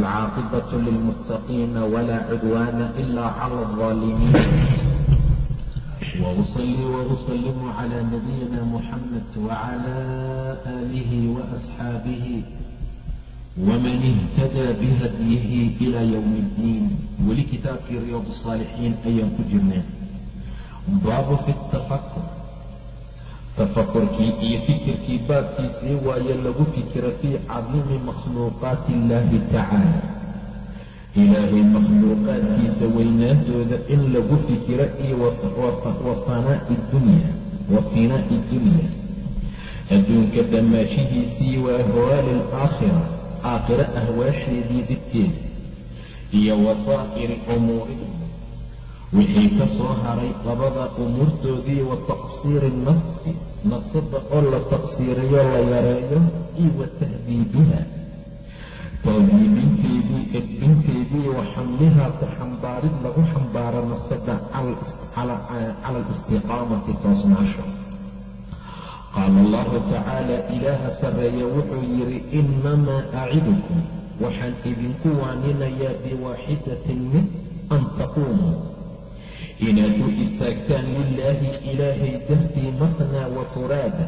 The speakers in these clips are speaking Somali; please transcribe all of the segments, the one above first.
والعاقبة للمتقين ولا عدوان إلا على الظالمين وأصلي وأسلم على نبينا محمد وعلى آله وأصحابه ومن اهتدى بهديه إلى يوم الدين ولكتابك رياض الصالحين أيام كجرنا باب في التفكر tafakurkii iyo fikirkii baabkiisii waaye lagu fikira fii cadiimi makhluuqaati illaahi tacaala ilaahay makhluuqaadkiisa weynaantooda in lagu fikiro iyo wa finaa'i dunya adduunka dhammaashihiisii wa ahwaali alaakhira aakhiro ahwaasheedii dibkeeda iyo wasaa'iri umuurihi wixii ka soo haray labada umuurtoodii wa taqsiiri nafsi nafsada oo la taqsiiriyo la yareeyo iyo wa tahdiibiha tahdiibinteedii edbinteedii wa xamlihaa ku xambaarid lagu xambaaro nafsada cala alistiqaamati toosnaasho. Qaala allahu tacaala ilaaha sarreeya wuxuu yidhi innamaa acidukum waxaan idinku waaninayaa biwaaxidatin mid an taquumuu inaad u istaagtaan lilaahi ilaahay dartii mathnaa wa furaada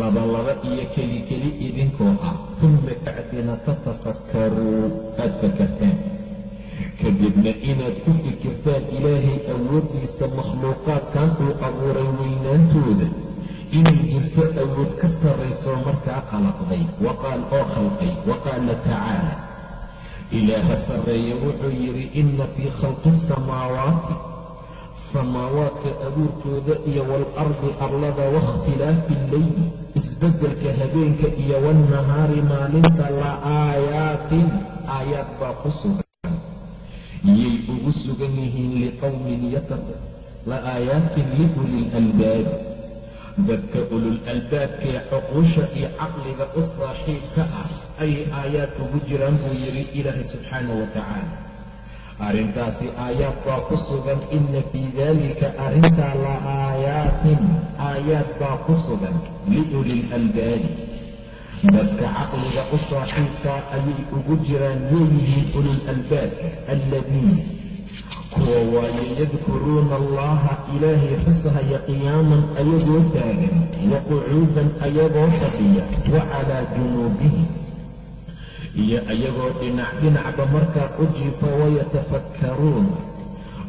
laba laba iyo keli keli idinkoo ah tuma bacdina tatafakkaruu aad fakartaan kadibna inaad ku fikirtaan ilaahay awooddiisa makhluuqaadkan uu abuuray weynaantooda inay jirto awood ka sarraysoo markaa khalaqday waqaal oo khalqay wa qaala tacaala ilaaha sarreeye wuxuu yidhi inna fii khalqi asamaawaati samaawaadka abuurkooda iyo waalardi arlada waاkhtilaafi illeyli isbeddelka habeenka iyo waannahaari maalinta la aayaatin aayaad baa ku sugan. Yay ugu sugan yihiin liqowmin la aayaatin liuli lalbaabi dadka ulul albaabkee cuquusha iyo caqliga u saaxiibka ah ayay aayaad ugu jiraan buu yidhi ilaahay subxaanah wa tacaala arrintaasi aayaad baa ku sugan inna fii daalika arrintaa la aayaatin aayaad baa ku sugan liuli lalbaabi dadka caqliga u saaxiibkaa ayay ugu jiraan leeyihiin ulul albaabka alladiina kuwa waaye yadkuruuna allaha ilaahay xusahaya qiyaaman ayagoo taagan wa qucuudan ayagoo fadhiya wa calaa junuubihim iyo ayagoo dhinac dhinacba markaa u jiifo wayatafakkaruun.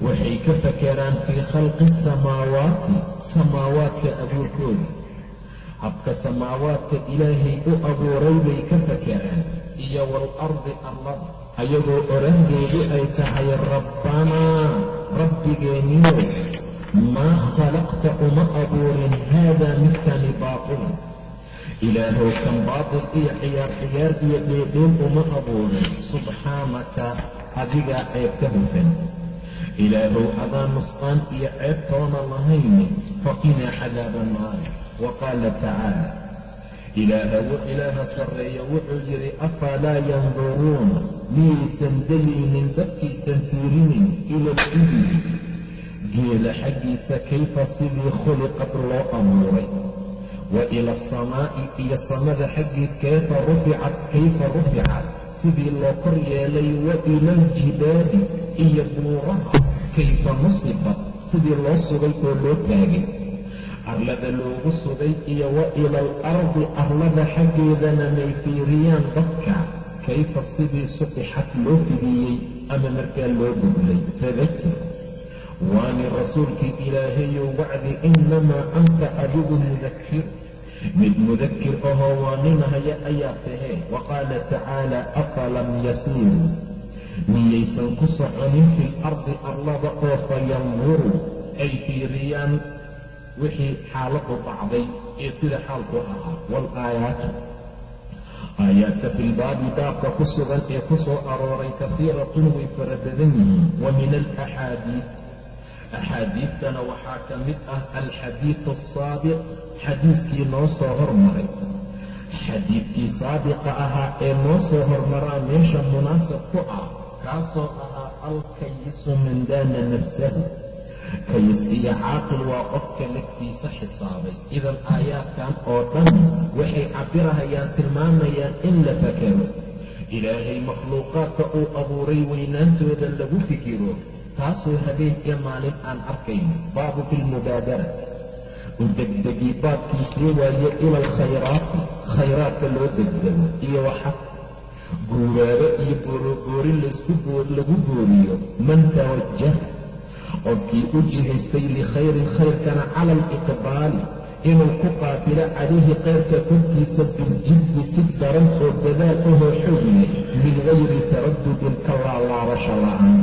Waxay ka fakeraan fii khalqi samaawaati samaawaadka abuurkooda. Habka samaawaadka ilaahay u abuuray bay ka fakeraan iyo waalardi arlada ayagoo oraahdoodu ay tahay rabbanaa rabbigeenniyow maa khalaqta uma abuurin haadaa midkani baatilan ilaahow kan baatil iyo ciyaar ciyaar iyo dheedheel uma abuurin subxaanaka adigaa ceeb ka hufan ilaahow adaa nusqaan iyo ceebtoona lahayni faqinaa cadaaba annaari wa qaala tacaala ilaaha sarreeya wuxuu yidhi afalaa yanduruuna miyaysan dayaynin dadkiisan fiirinin ila alibili geela xaggiisa kayfa sidii khuliqad loo abuuray wa ila asamaa'i iyo samada xaggeed kayfa ruficat kayfa ruficat sidii loo kor yeelay wa ila aljibaali iyo buuraha kayfa nusibat sidii loo sugay oo loo taagay arlada loogu sugay iyo wa ila alardi arlada xaggeedana may fiiriyaan dadka kayfa sidii sutixad loo fidiyey ama markaa loo goglay fadakir waani rasuulkii ilaahayow wacdi innamaa anta adigu mudakir mid mudakir ahoo waaninahaya ayaa tahee wa qaala tacaala afalam yasiiruu miyaysan ku soconin fi lardi arlada oo fayanduruu ay fiiriyaan wixii xaaladu dhacday ee sida xaalku ahaa waalaayaatu aayaadka fi lbaabi baabka ku sugan ee ku soo arooray kafiiratun way fara badan yihiin wa min alaxaadiid axaadiidtana waxaa ka mid ah alxadiidu asaabiq xadiiskii noo soo hormaray xadiidkii saabiqa ahaa ee noo soo hormaraa meesha munaasab ku ah kaasoo ahaa alkayisu man daana nafsahu kayis iyo caaqil waa qofka laftiisa xisaabay idan aayaadkan oo dhan waxay cabbirahayaan tilmaamayaan in la fakero ilaahay makhluuqaadka uu abuuray weynaantooda lagu fikiro taasoo habeen iyo maalin aan arkayn. Baabu fi lmubaadarati u degdegii baabkiisii waaye ila alkhayraati khayraadka loo degdego iyo waxa. Guuraabo iyo booroboorin lagu booriyo man tawajah qofkii u jihaystay likhayrin khayrkana cala aliqbaali inuu ku qaabilo calayhi qayrka korkiisa biljiddi si daran oo dadaal ahoo xoogle min gayri taraddudin ka laalaabasha la'aan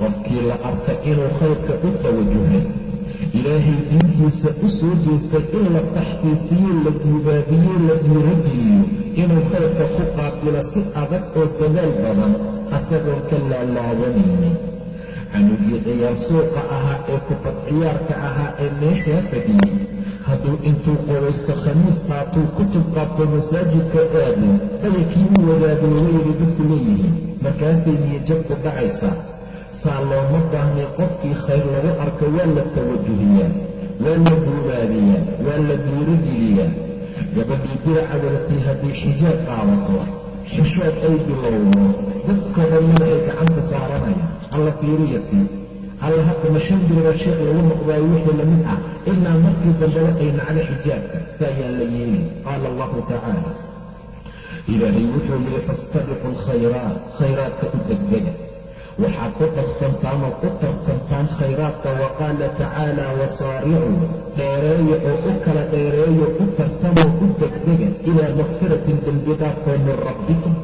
qofkii la arka inuu khayrka u tawajuhay ilaahay diintiisa u soo jeestay in la taxqiiqiyo la guubaabiyo la dhiirogeliyo inuu khayrka ku qaabilo si adag oo dadaal badan asagoon ka laalaabanaynin canugii ciyaar suuqa ahaa ee kubad ciyaarka ahaa ee meeshaa fadhiyey hadduu intuu qoraysto khamiis qaatuu kutub qaabto masaajidka aado dhagankii u wadaagay wayri dadku leeyihiin markaasay niyajabku dhacaysaa saa looma baahnay qofkii khayr lagu arko waa la tawajuhiyaa waa la buubaadiyaa waa la dhiirogeliyaa gabadhii diraca wadatay haddii xijaab qaadato xishood ay bilowdo dadkoo dhanna ay gacanta saaranayaan alla fiiriyatii alla haddama shan sheekh lagu noqdaayo wixii la mid ah ilaa markii dambeba ay nacdo xijaabka saa ayaan la yeelin qaala allahu tacaala ilaahay wuxuu yidhi fastabiqu alkhayraat. Khayraadka u degdega waxaad ku qasbantaan oo u tartantaan khayraadka wa qaala tacaala wasaaricuu dheereeya oo u kala dheereeyo u tartamoo u degdega ilaa makfiratin dembidhaafoo min rabbikum.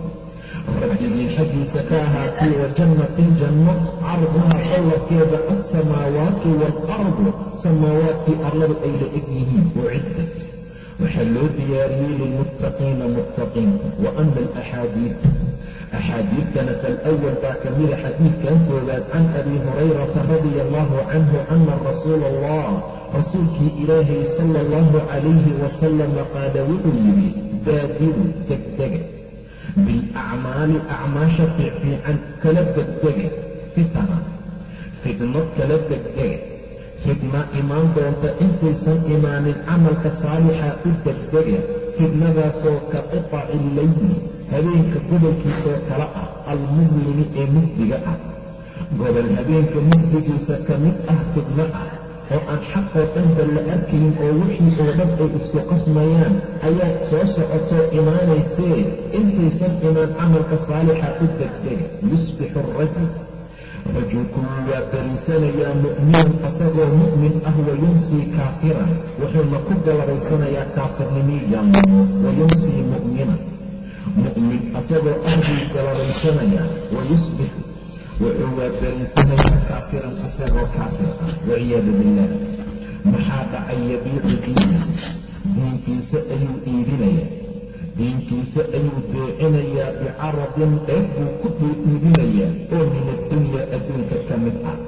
Rabbigiin xaggiisa ka ahaatay wa jannatin janno carduhaa qallarkeeda alsamaawaatu waalardu samaawaadkii arladu ay la eg yihiin uciddat. Waxaa loo diyaariyey lilmuttaqiina muttaqiinta wa ama alaxaadiid axaadiidtana falwal baa ka mida xadiidkan koowaad can abi hurayrata radia allahu canhu ana rasuula allah rasuulkii ilaahay sala allahu calayhi wasalama qaala wuxuu yidhi baadiru degdega bilacmaali acmaasha fiicfiican kala degdega fitana fidno kala degdega fidna imaan doonta intaysan imaanin camalka saalixa u degdega fidnadaasoo ka qiطaci leyli habeenka gobolkiisoo kale ah almudlimi ee mugdiga ah. Gobol habeenka mugdigiisa ka mid ah fidno ah oo aan xaqoo dhanba la arkayn oo wixii oo dhan ay isku qasmayaan ayaa soo socotoo imaanaysee intaysan imaan camalka saalixa u degdega yusbixu arajul rajulku waa bariisanayaa mu'minan asagoo mu'min ah wayumsii kaafiran. Wuxuuna ku galabaysanayaa kaafirnimii yaamo wayumsii mu'minan mu'min asagoo ah buu galabaysanayaa wayusbix wuxuu waa bariisanayaa kaafiran asagoo kaafir ah waciyaadu billah maxaa dhacay yabiicu diini diinkiisa ayuu iibinayaa diinkiisa ayuu beecinayaa bicaradin dheef buu ku iibinayaa oo min addunyaa adduunka ka mid ah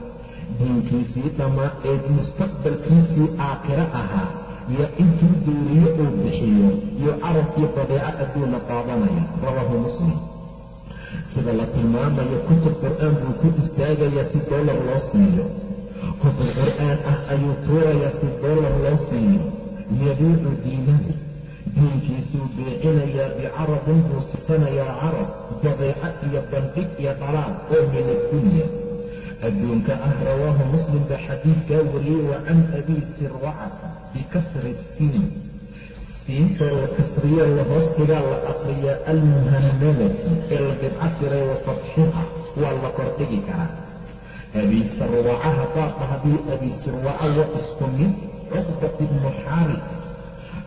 diinkiisii dhammaa ee mustaqbalkiisii aakhiro ahaa iyo intuu duuriyo uu bixiyo iyo carabkii badeeco adduunna qaadanaya rawaahu muslim. Sida la tilmaamayo kutub qur'aan buu ku istaagayaa si doolar loo siiyo. Kutub qur'aan ah ayuu tuurayaa si doolar loo siiyo. Yabiicu diinahu diinkiisuu beecinayaa bicarabin buu siisanayaa carab badeeco iyo bandhig iyo dhalaal oo min addunya adduunka ah rawaahu muslim baa xadiidkaa wariyey wa can abii sirwacata bikasri siin siinta la kasriyo la hoos dhigaa la aqriyaa almuhanadati ee la bidca tiray wa fatxiha waa la kordhigi karaa. Abii sirwaca haddaa dhahdii abii sirwaca waa isku mid cuqbat ibnu xaarif.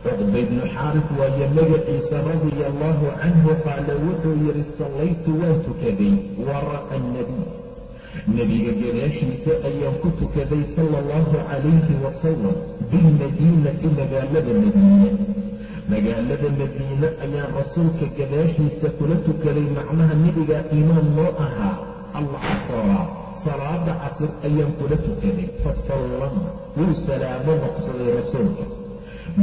Cuqba ibnu xaarif waaye magaciisa radia allaahu canhu waan tukaday nebiga gadaashiisa ayaan ku tukaday sala allahu calayhi wasalam bilmadiinati magaalada madiine magaalada madiine ayaan rasuulka gadaashiisa kula tukaday macnaha nebigaa iimaan noo ahaa alcasra salaada casir ayaan kula tukaday fasallama wuu salaamo noqsaday rasuulka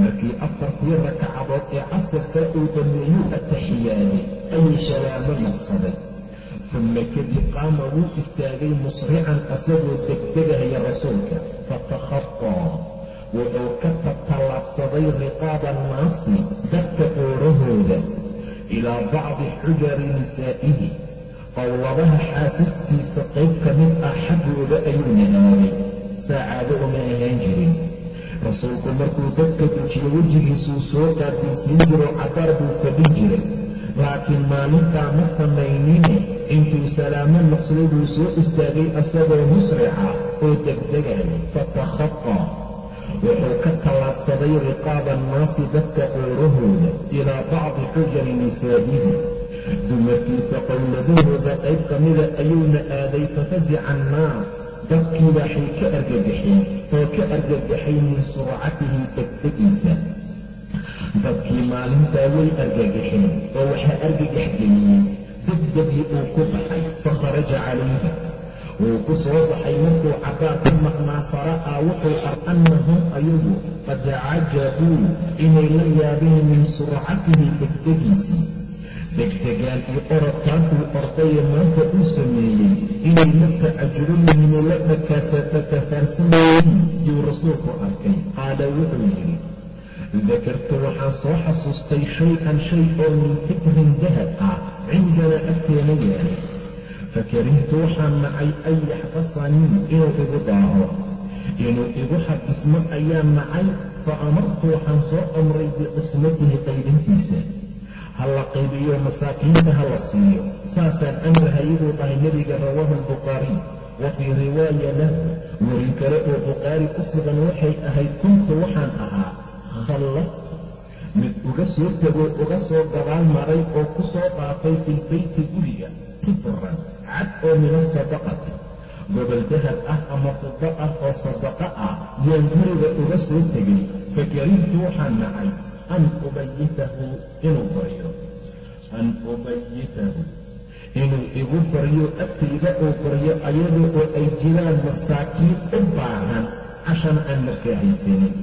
markii afartii rakacadood ee casirka uu dhameeyuu atixiyaaday ayuu salaamo noqsaday uma kadib qaama wuu istaagay musrican asagoo degdegahaya rasuulka fatakhataa wuxuu ka tallaabsaday riqaaba annaasi dadka oorahooda ilaa bacdi xujari nisaa'ihi qowladaha xaasiskiisa qayb ka mid ah xaggooda ayuuna aaday saacaado uma ahaan jirin rasuulku markuu dadka dujiyo wejigiisuu soo qaabilsiin jiro cabaar buu fadhin jiray laakiin maalintaa ma samaynine intuu salaamo noqsaday buu soo istaagay asagoo musrica oo degdegaya fatakhataa wuxuu ka tallaabsaday riqaaba annaasi dadka oorahooda ilaa bacdi xujari nisaa'ihi dumarkiisa qowladahooda qayb ka mida ayuuna aaday fafasica annaas dadkii waxay ka argagaxeen oo ka argagaxay min surcatihi degdegiisa dadkii maalintaa way argagaxeen oo waxaa argagax geliyey degdegii uu ku baxay fakharaja calayhi wuu ku soo baxay markuu cabaar ka maqnaa fara'aa wuxuu ar annahum ayagu qad cajabuu inay la yaabeen min surcatihi degdegiisii degdegaan iyo orodkaan uu ordaye maanta uu sameeyey inay la tacajubinayno la takafaarsanayeen yuu rasuulku arkay qaala wuxuu yidhi dakartu waxaan soo xasuustay shay-an shay oo min fikrin dahab ah cindana agteena yaalay fakarihtu waxaan nacay an yaxbasanii inuu igu daaho inuu igu xabismo ayaan nacay fa amartu waxaan soo amray biqismatihi qaydintiisa ha la qaybiyo masaakiinta ha la siiyo saasaan amrahayaguu dhahay nebiga rawaahu albukhaariy wa fii riwaaya lahu warin kale oo bukhaari ku sugan waxay ahayd kuntu waxaan ahaa khallaftu mid uga soo tegoo uga soo gabaal maray oo ku soo dhaafay filbeyti guriga tibran cad oo min asadaqati gobol dahab ah ama fido ah oo sadaqa ah yaan guriga uga soo tegay fakarihtu waxaan nacay an ubayitahu inuu baryo an ubayitahu inuu igu baryo agtayda uu baryo ayadoo oo ay jiraan masaakiin u baahan cashana aan markaa haysanin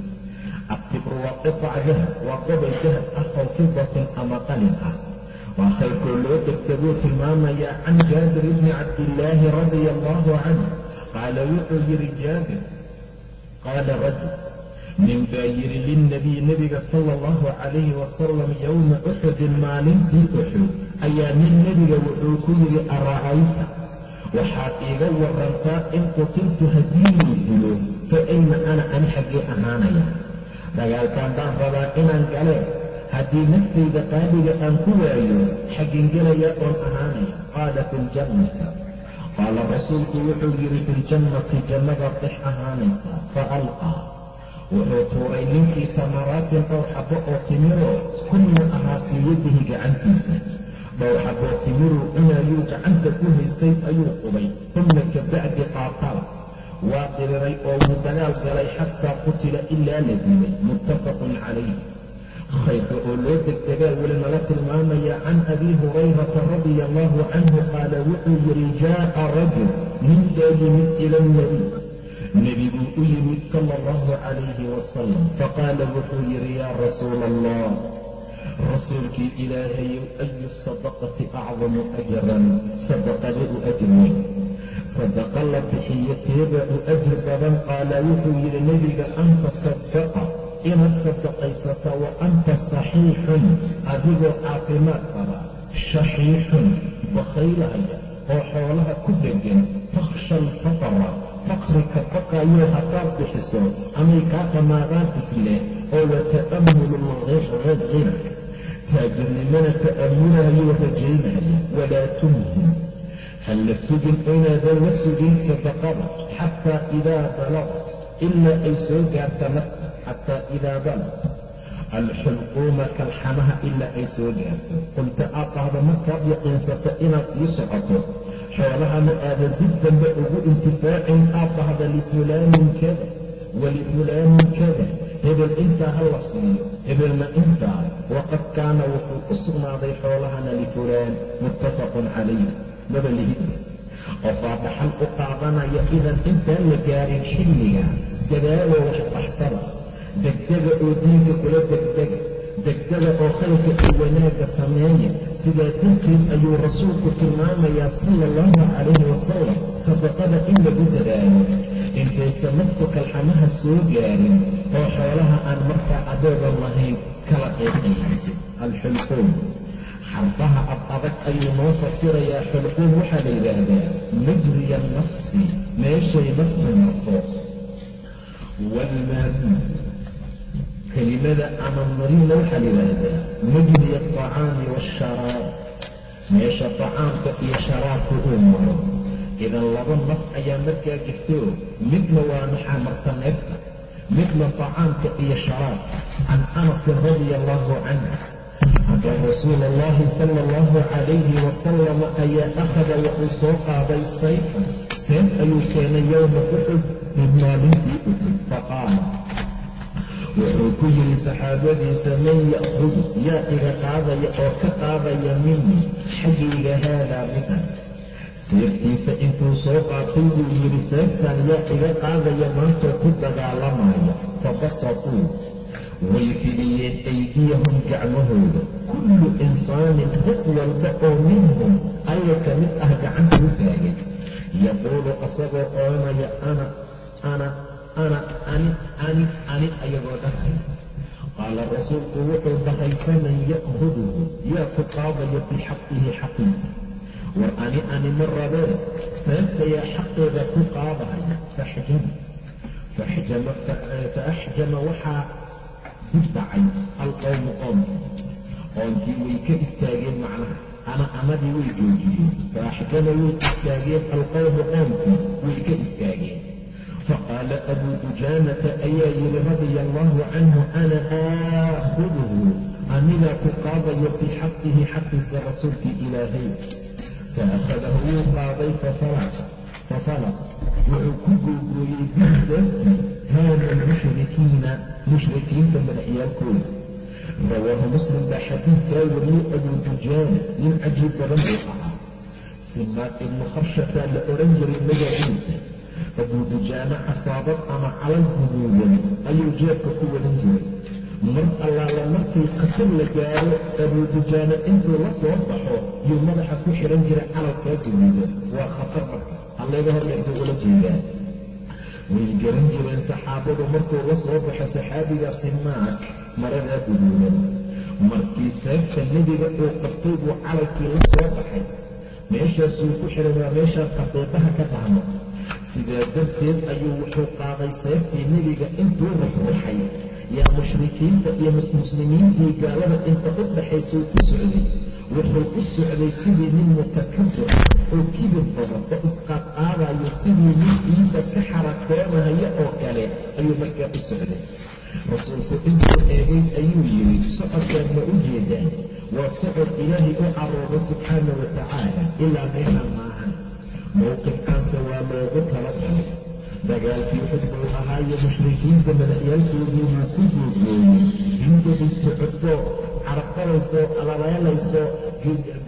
atibru waa qifac dahab waa gobol dahab ah oo fidatin ama qalin ah waa khayrkoo loo degdeguu tilmaamayaa can jaabir ibni cabdillaahi radia allahu canh qaala wuxuu yidhi jaabir qaala rajul nin baa yidhi lilnabiy nebiga sala allahu calayhi wasalam yowma uxudin maalintii uxud ayaa nin nebiga wuxuu ku yidhi ara'ayta waxaad iiga warantaa in qutiltu haddii luu dilo fa ayna ana ani xaggee ahaanaya dagaalkaan baan rabaa inaan galeen haddii naftayda qaaliga aan ku waayo xaggin gelayaa oon ahaanaya qaala fi ljannati qaala rasuulku wuxuu yidhi fi ljannati jannadaad dhex ahaanaysaa fa alqaa wuxuu tuuray ninkii tamaraatin dhowr xabbo oo timiroo kunna ahaa fii yadihi gacantiisa. Dhowr xabboo timiruu cunayuu gacanta ku haystay ayuu qubay uma kabacdi qaatala waa diriray oo wuu dagaal galay xataa qutila ilaa la dilay muttafaqun calayh khayrka oo loo degdegaa weli nala tilmaamaya can abii hurayrata radia allahu canhu qaala wuxuu yidhi jaa'a rajul nin baa yimid ila alnabiy nebiguu u yimid sala allahu calayhi wasalam faqaala wuxuu yidhi yaa rasuula allah rasuulkii ilaahayow ayu sadaqati acdamu ajaran sadaqada u ajr weyn sadaqa la bixiyo teebaa u ajir badan qaala wuxuu yidhi nebiga anta sadaqa inaad sadaqaysato wa anta saxiixun adigoo caafimaad qaba shaxiixun bakhaylahaya oo xoolaha ku dheggan takhsha alfaqara faqrika baqayo haddaad bixiso amay kaa dhammaadaan isle oo wata'ammulu lghina taajirnimana ta'ammunayuu rajaynaya walaa tumhin ha la sugin inaadan la sugin sadaqada xataa idaa balagt ilaa ay soo gaarta nafta xataa idaa balagt alxulquuma kalxamaha ilaa ay soo gaarto qulta aad dhahdo markaad yaqiinsato inaad sii socoto xoolahana aadan dib dambe ugu intifaacin aad dhahda lifulaanin kada walifulaanin kada hebel intaa ha la siiyo hebelna intaa waqad kaana wuxuu u sugnaaday xoolahana lifulaan muttafaqun calayh maba lihidba oo faataxal u qaadanaya idan intaan la gaarin xilliga dadaaloo wax baxsada degdega oo diinka kula degdega degdega oo khayrka iyo wanaagga sameeya sidaa darteed ayuu rasuulku tilmaamayaa sala allahu calayhi wasalam sadaqada in lagu dadaalo intaysa naftu kalxamaha soo gaarin oo xoolaha aan markaa adoodan lahayn kala qeybqayaysid alxulquum xarfaha ad adag ayuu noo fasirayaa xulquum waxaa la yidhaahdaa majriya nafsi meeshay naftu marto waalmaadu kelimada ama marina waxaa la yidhaahdaa majriya alطacaami waasharaab meesha tacaamka iyo sharaabka uu maro idan laba naf ayaa markaa jirto midna waa maxaa marta neefta midna tacaamka iyo sharaabka can anasin radia allahu canh hadda rasuul allahi sala allahu calayhi wasalam ayaa akhada wuxuu soo qaaday sayfan seef ayuu keenay yowma uxud mid maalintii uxud faqaala wuxuu ku yidhi saxaabadiisa man ya'hudu yaa iga qaadaya oo ka qaadaya minii xaggayga haadaa midan seeftiisa intuu soo qaatay buu yidhi seeftan yaa iga qaadaya maantoo ku dagaalamaya. Fabasatuu way fidiyeen aydiyahum gacmahooda kullu insaanin qof walba oo minhum. Aya ka mid ah gacanta u taagay yaquulu asagoo oranaya ana ana ana ani ani ani ayagoo dhahay qaala rasuulku wuxuu dhahay faman ya'huduhu yaa ku qaadaya bixaqihi xaqiisa war ani ani ma rabee seefta yaa xaqeeda ku qaadaya faxjama fa axjama waxaa dib dhacay alqowmu qoomki qoomkii way ka istaageen macnaha ana anadii way joojiyeen fa axjama way istaageen alqowmu qoomkii way ka istaageen faqaala abuu dujaanata ayaa yidhi radia allahu canhu ana aakhuduhu anigaa ku qaadayo bixaqihi xaqiisa rasuulkii ilaahay faakhadahu wuu qaaday fafalaq wuxuu ku googooyey bisaabtii haada almushrikiina mushrikiinta madaxyaalkooda rawaahu muslim baa xadiidkaa wariyey abuu dujaana nin cajiib badan buu ahaa simaad ibnu kharshataa la odhan jiray magaciisa abuu dujaana casaabad ama calal huduudan ayuu jeebka ku wadan jiray mar allaala markii khatar la gaaro abuu dujaana intuu la soo baxo yuu madaxa ku xihan jiray calalkaa waa khatar marka intuu ula jeedaa way garan jireen saxaabadu markuu la soo baxo saxaabigaasi maas maradaa guduudan markii seefta nebiga uu qabtay buu calalkii la soo baxay. Meeshaasuu ku xihan waa meeshaan qabiiqaha ka dhahno sidaa darteed ayuu wuxuu qaaday seeftii nebiga intuu ruxruxay yaa mushrikiinta iyo muslimiintii gaalada inta u dhaxaysuu ku socday wuxuu u socday sidii nin mutakabir oo kibir badan oo isqaadqaadayo sidii nin iisa ka xarakoonaya oo kale ayuu markaa u socday. Rasuulku intuu eegay ayuu yidhi socodkaan ma u jeedaan? Waa socod ilaahay u carooda subxaana wa tacaala ilaa meeshan maahan. Mowqifkaanse waa loogu talagalay dagaalkii xud buu ahaayo mushrikiinta madaxyaalkoodii buu ku googooyey binti cudbo carqalayso alabeelayso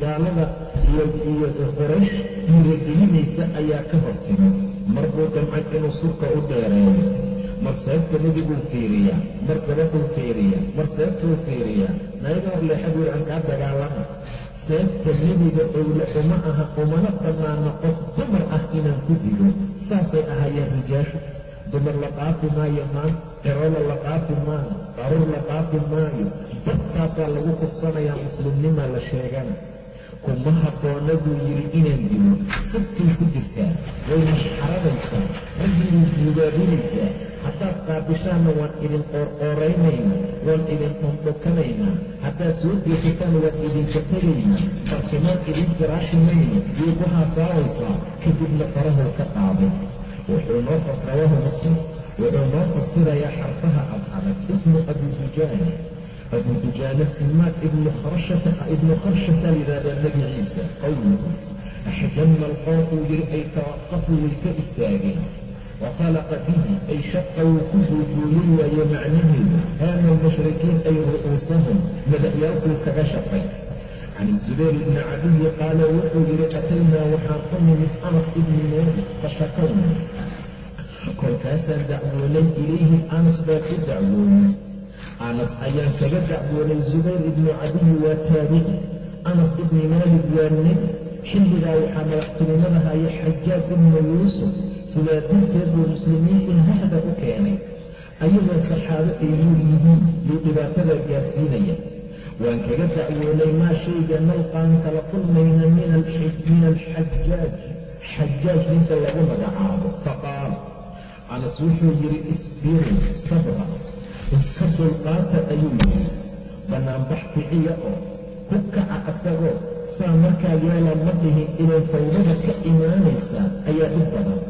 gaalada iyo qoraysh dhiiragelinaysa ayaa ka hor timi mar buu damcay inuu surka u dheereeyo. Mar seefta nebiguu fiiriyaa. Mar gabadhuu fiiriyaa. Mar seeftuu fiiriyaa. Nayaga hor leexad aan kaa dagaalama seefta nebiga owle uma aha umana bannaana qof dumar ah inaan ku digo. Saasay ahaayeen rijaashu dumar la qaafi maayo maan. Ciroola la qaafi maayo qaruur la qaafi maayo dadkaasaa lagu kufsanayaa muslimnima la sheegana kuma habboona buu yidhi inaan dilo. Sabkay ku jirtaa. Way mashxaradaysaa raggii guubaabinaysaa haddaad qaabishaanna waan idin qoorqooraynaynaa. Waan idin dhundhukanaynaa haddaad soo geysataan waan idinka tegaynaa barkimaan idin firaashimayna yay ku haasaawaysaa kadibna farahuu ka qaaday wuxuu noo rawaahu muslim wuxuu noo fasirayaa xarfaha adcadag ismu abidujaana abidujaana simaad ibnu kharshata yidhaahdaa magaciisa qowluhu axjama alqoom uu yidhi ay tawaqafuu way ka istaageen. Waqalaqa bihi ay shaqa wuu ku duuduulin waaye macnaheedu. Haama almushrikiin ay ru'uusahum madaxyaalkuu kaga shaqay can zubayr ibni cadiyi qaala wuxuu yidhi ataynaa waxaan ku nimid anas ibni maalik fashakawna kolkaasaan dacwoonay ilayhi anas baa ku dacwoonay anas ayaan kaga dacwoonay zubayr ibnu cadiyi waa taabici anas ibni maalik waa nebi xilligaa waxaa madaxtinimada haya xajaaj ibnu yuusuf sidaa darteed buu muslimiintii hahda u keenay ayagoo saxaabo ay nuur yihiin yuu dhibaatada gaarsiinaya waan kaga dacwoonay maa shayga nalqaan kala kulmayna min alxajaaj xajaaj ninka lagu magacaabo faqaal anas wuxuu yidhi isbiru sabra iska dulqaata ayuu yidhi bannaanbax kiciya oo ku kaca asagoo saa markaa yeela ma dhihin inay fawdada ka imaanaysaa ayaa dhib badan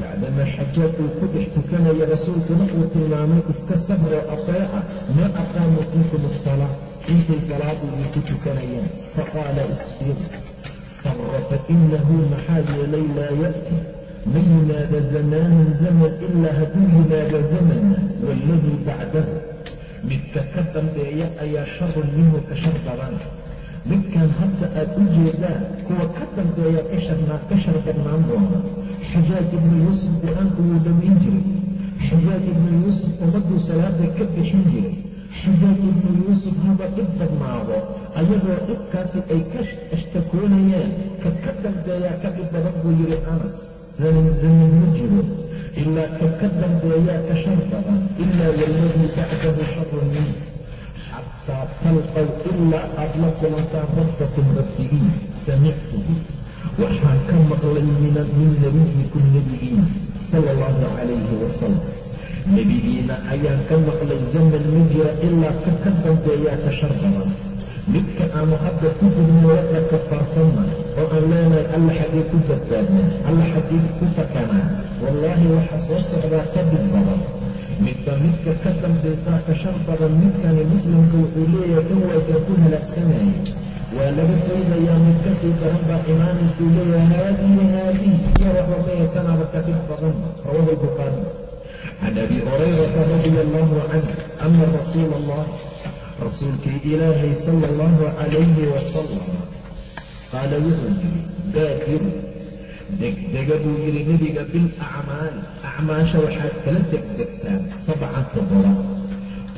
bacdamaa xajaaj uu ku dhex tukanaya rasuulkuna uu tilmaamay iska sabroo ateeca maa aqaamuu fiikum asalaa intay salaadu idinku tukanayaan faqaala isbir sabra fa inahu maxaa yeelay laa ya'ti ma yimaada zamaanun zaman ilaa hadduu yimaado zamana waaladii bacdahu midka ka dambeeya ayaa sharun minhu ka shar badan midkan hadda aad u jeedaan kuwa ka dambeeya ka shar badnaan doona xajaaj ibnu yuusuf qur'aanku wuu dhammayn jiray xajaaj ibnu yuusuf ummadduu salaada ka bixin jiray xajaaj ibnu yuusuf haba dhib badnaado ayagoo dhibkaasi ay ka ashtakoonayaan ka ka dambeeyaa ka dhib badan buu yidhi anas zanin zanin ma jiro ilaa ka ka dambeeyaa ka shar badan ilaa waladii bacdahu sharun min xataa talqow ilaa aad la kulantaan rabbakum rabbigiin samictuhu waxaan ka maqlay min nabiyikum nebigiina sala allahu calayhi wasalam nebigiina ayaan ka maqlay zaman ma jira ilaa ka ka dambeeyaa ka shar badan. Midka aanu hadda ku jirna wada kafaarsanna oo aan leenahay alla xaggee ku badbaadnaa alla xaggee ku fakanaa wallaahi waxa soo socdaa ka badan. Midba midka ka dambaysaa ka badan midkani muslimka wuxuu leeyahay kan waakan ku halaagsanaya waa laga faydayaa mid ka sii daran baa imaanaysuu leeyahay haadihi haadihi iyo waxba maya tanaaba ka badan. Abi hurayrata radia allahu canh ana rasuula allah rasuulkii ilaahay sala allahu calayhi wasalam qaala wuxuu yidhi baakiru degdega buu yidhi nebiga bilacmaali acmaasha waxaad kala degdegtaan sabcan toddoba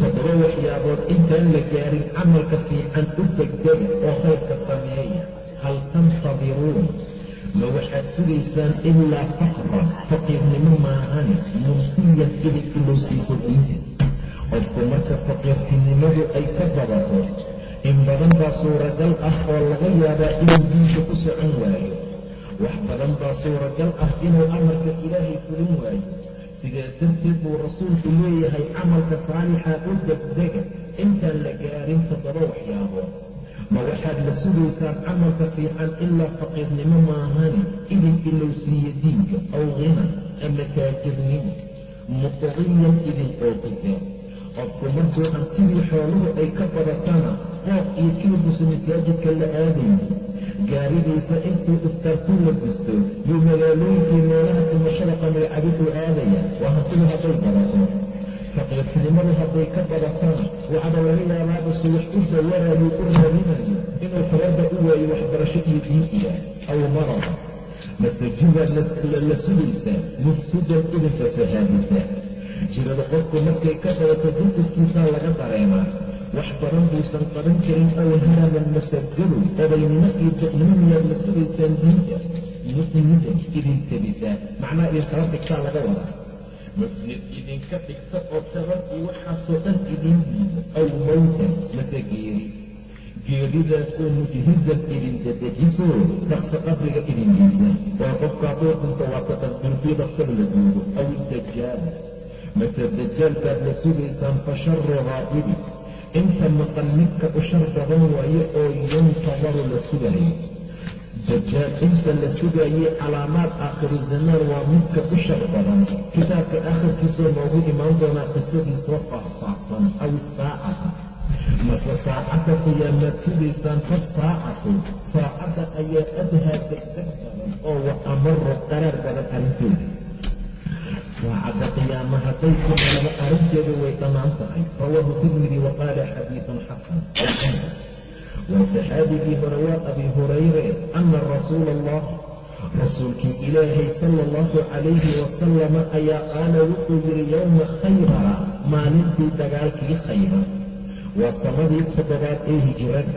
toddoba waxyaabood intaan la gaarin camalka fiican u degdega oo khayrka sameeya hal ma waxaad sugaysaan ilaa fakran faqiirnimo maahane mursiyan idin ilowsiiso diinta qofku marka faqiirtinimadu ay ka badato in badan baa suuragal ah oo laga yaabaa inuu diinka ku socon waayo wax badan baa suuragal ah inuu amarka ilaahay fulin waayo sidaa darteed buu rasuulku leeyahay camalka saalixa u degdega intaan la gaarin toddoba waxyaabood ma waxaad la sugaysaan camalka fiican ilaa faqiirnimo maahani idin ilowsiiya diinka aw hina ama taajirnimo muqdiyan idin oofiseen qofku markuu hantidii xooluhu ay ka badatana qooq iyo kilbusu masaajidka la aadayay gaaridiisa intuu istartuu la bisto yuu magaalooyinkii meelaha dhimashada qamricabiduu aadaya waa hantidu hadday badato faqiirtinimadu hadday ka badatana waxba laga yaabaa isu wax u dawarayuu u raadinayo inuu tabarda u waayo waxbarasho iyo diin iya aw marada masajidaad la sugaysaa mufsidan idin fasahaadisaa jirada qofku markay ka badato jasadkiisaa laga dareemaa. Wax badan buusan qaban karin aw haraman masajadu odaynimo iyo dadnimo miyaad la sugaysaan diinta musnidan idin tabisaa. Macnaha idin kala dhigtaa laga wadaa mufnid idinka dhigta oo taban iyo waxaasoo dhan idin diida aw mawtan mase geeri geeridaas oo mujhizan idin dadejiso dhaqso qabriga idin geysa waa qofka hadduu dhinto waa taqadurbii dhaqsada la duugo aw dajaal mase dajaalkaad la sugaysaan fa sharu raa'ibi inta maqan midka u shar badan waayo oo yuntadaru la sugayo inta la sugaayey calaamaad aakhiru zamaan waa midka u shar badan. Kitaabka akhirkiisoo noogu imaan doonaa qisadiisoo faahfaahsan aw isaacata mase saacadda qiyaamaad sugaysaan fa saacatu. Saacadda ayaa adhaa degdeg badan oo wa amaru qaraar badan arrinteeda. Saacadda qiyaama hadday timaado arrinteedu way dhammaan tahay. Rawaahu tirmidi wa qaala xasan waa saxaabigii hore waa abi hurayre ana rasuula allah rasuulkii ilaahay sala allahu calayhi wasalama ayaa qaala wuxuu yidhi yowma khaybara maalintii dagaalkii khaybar waa sanadii toddobaad ee hijirada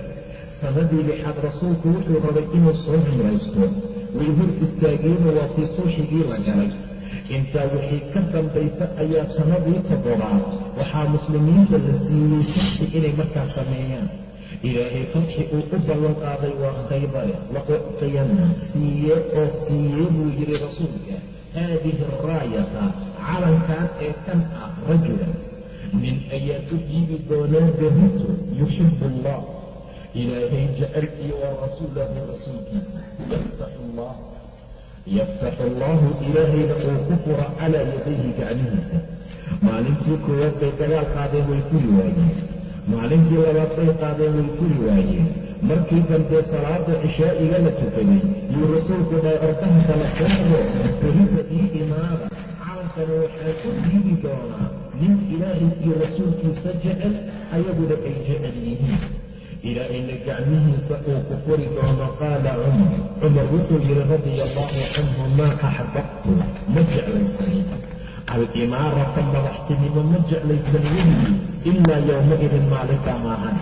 sanadii lixaad rasuulku wuxuu rabay inuu soo hijraysto way hor istaageeno waa tii sulxigii la galay intaa wixii ka dambaysa ayaa sanadii toddobaad waxaa muslimiinta la siiyey fatxi inay markaa sameeyaan ilaahay fatxi uu u ballan qaaday waa khaybare la uctiyanna siiye oo siiye buu yidhi rasuulka. Haadihi araayata calankan ee kan ah rajulan. Nin ayaa u dhiibi doonaa berrito yuxibu allah. Ilaahay jecel iyo wa rasuulahu rasuulkiisa. Yaftaxu allah. Yaftaxu allaahu ilaahayna uu ku fura calaa yadayhi gacmihiisa. Maalintii koowaad bay dagaal qaadeen way furi waayeen maalintii labaad bay qaadeen way furi waayeen markii dambe salaada cishaa'iga la tukaday yuu rasuulku dhahay ordaha kala soodo berita ii imaada. Calankana waxaa ku dhiibi doonaa nin ilaahay iyo rasuulkiisa jecel ayaguna ay jecel yihiin. Ilaahayna gacmihiisa uu ku furi doono qaala cumar. Cumar wuxuu yidhi radia allaahu canhu maa axbabtu. Ma jeclaysanin alimaarata madaxtinimo ma jeclaysan weligii ilaa yowmaidin maalintaa maahan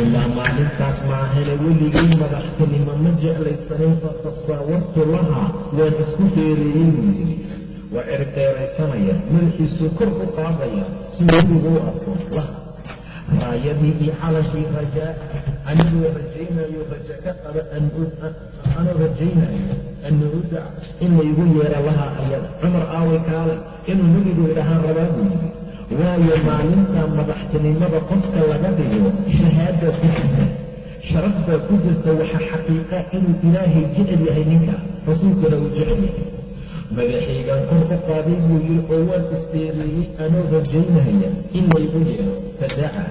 ilaa maalintaas maahane weligii madaxtinimo ma jeclaysanin fatasaawartu lahaa waan isku dheereeyey buu yidhi waa ergdheeraysanaya madaxiisuu kor u qaadaya si weliguu arko laha raayadii iyo calankii rajaa anigoo rajaynayo raja ka qaba anuu rajaynayo an udac in yeero lahaa ayada cumar aaway kaale inuu nebigu idhahaan rabaa buu yidhi waayo maalinta madaxtinimada qofka laga dhigo shahaada ku jirta sharaf baa ku jirta waxaa xaqiiqa inuu ilaahay jecel yahay ninka rasuulkuna uu jecel yahay madaxaygaan kor u qaaday buu yidhi oo waan isdheereeyey anoo rajaynaya in laygu yeero fadaca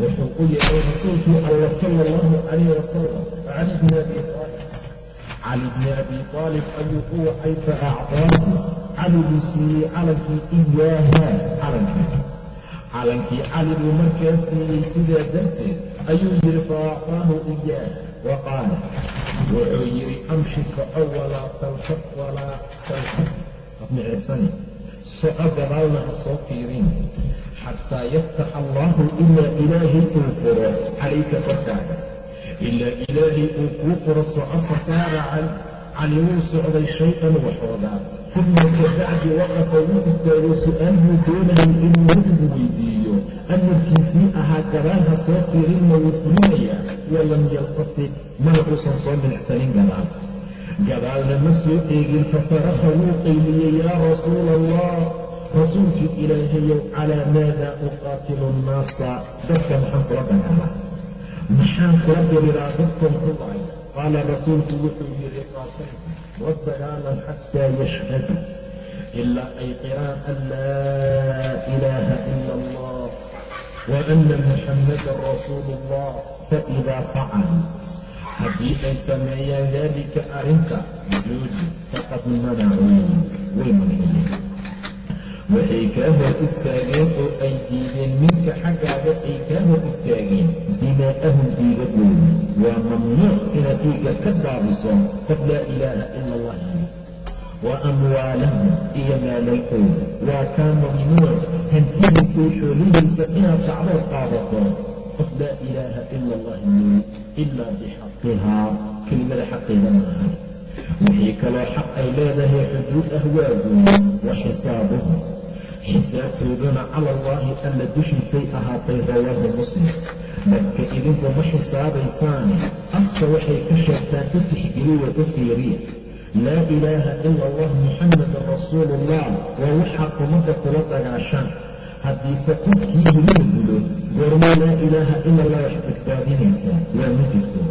wuxuu u yeeray rasuulkii alla sala allahu calayh wasalam cali bni abi aalib cali bni abi aalib ayuu u wacay fa acdaahu cali buu siiyey calankii iyaaha calankii calankii cali buu markaa siiyey sidaa darteed ayuu yidhi fa acdaahu iyaah wa qaala wuxuu yidhi amshi soco walaa talfaq walaa talfaq micisani soco gadaalna ha soo fiirin xataa yaftax allaahu ilaa ilaahay uu furo calayka ilaa ilaahay uu kuu furo soco fasaara cali wuu socday shay-an waxoogaa uma kabacdi waqafa wuu istaagay su'aal buu doonayay inuu nebigu weydiiyo amarkiisii ahaa gadaal ha soo fiirinna wuu fulinayaa walam yaltafit mana uusan soo milicsanin gadaal gadaalna ma soo eegin fasaraha wuu qayliyey yaa rasuula allah rasuulkii ilaahayow calaa maada uqaatilu nnaasa dadka maxaan maxaan kula diriraa dadkan ku dhacay qaala rasuulku wuxuu yidhi qaatilku wadagaalan xataa yashhadu ilaa ay qiraan an laa ilaaha ila allah wa ana muxammadan rasuulu allah faidaa facaluu haddii ay sameeyaan daalika arrinta jooji faqad manacuu way manciyeen waxay kaa hor istaageen oo ay diideen minka xaggaaga ay kaa hor istaageen. Dimaa'ahum dhiigadooda waa mamnuuc inaad dhiigga ka daadiso qof laa ilaaha ila allah wa amwaalahum iyo maalalkooda waa kaa mamnuuc hantidiisay xoolihiisa inaad kacdood qaadato. Qof laa ilaaha ila allah yiri ilaa bixaqihaa kelimada xaqeeda maahan wixii kaloo xaq ay leedahay xuduud ah wa xisaabuhum xisaabtooduna cala allaahi alla dushiisay ahaatay rawaahu muslim. Dadka idinku ma xisaabaysaane afka waxay ka sheegtaan u tixgeliya u fiiriya. Laa ilaaha ila allah muxammadan rasuuluullah waa waxaa ummadda kula dagaashaan. Haddiise qofkii hilila gulo goorma laa ilaaha ila allah wax badbaadinaysaa waa ma jirto.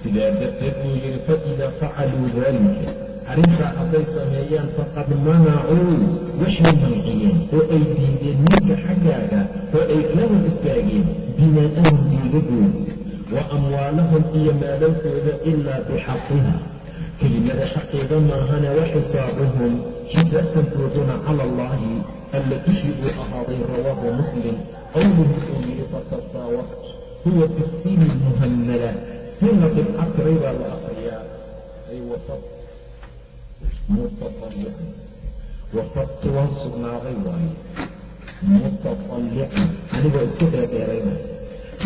Sidaa darteed buu yidhi fa facaluu daalika arrintaa hadday sameeyaan faqad manacuu waxay manciyeen oo ay diideen minka xaggaaga oo ay kala istaageen dimaa'ahum dhiigadooda wa amwaalahum iyo maalalkooda ilaa bixaqiha. Kelimada xaqeeda maahane wa xisaabuhum xisaabtankooduna cala allaahi alla dushii uu ahaaday rawaahu muslim. Qowluhu uu yidhi fatasaawart huwa bisiini muhamala siin la dhibcatiray baa la akriyaa mutaalican wafadtu waan sugnaaday waaye mutatallican anigoo isku dheerdheerayna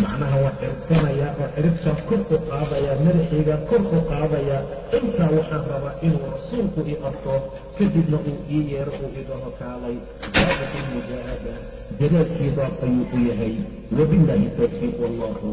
macnaha waa ciribsanayaa oo ciribtaan kor u qaadayaa madaxaygaan kor u qaadayaa intaa waxaan rabaa inuu rasuulku i arko kadibna uu ii yeero uu idhaho kaalay baabatu mujaahada dadaalkii baab ayuu u yahay wabillaahi towfiiq wallahu